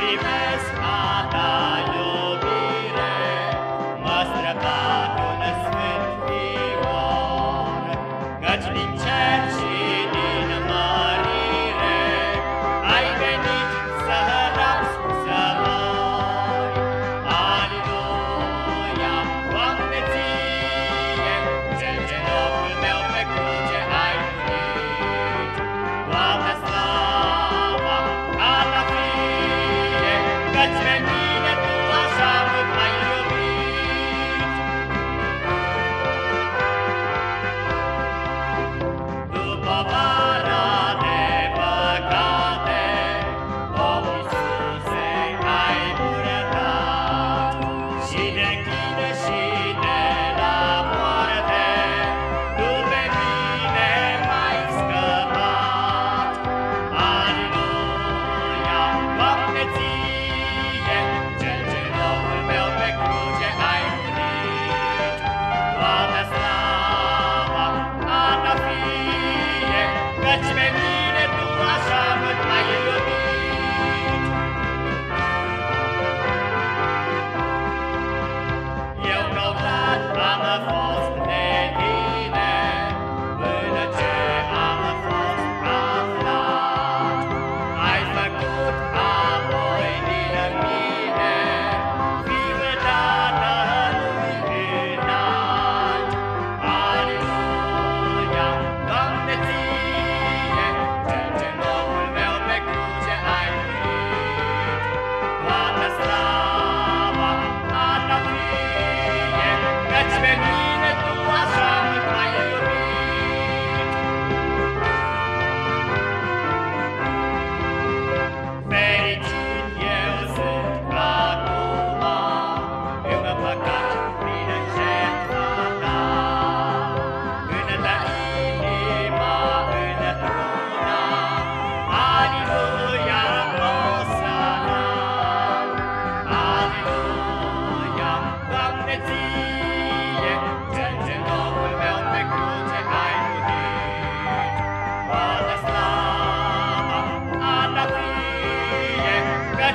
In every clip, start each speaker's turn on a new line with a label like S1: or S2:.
S1: primes a ta. summer, my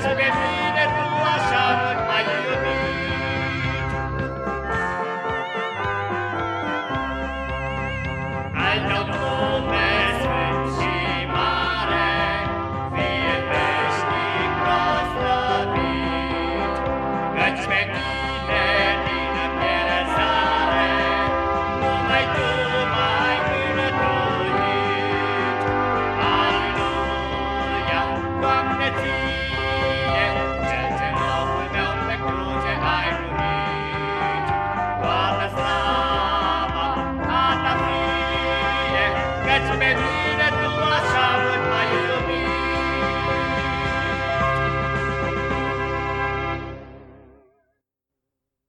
S1: Herzen bewegen. baby.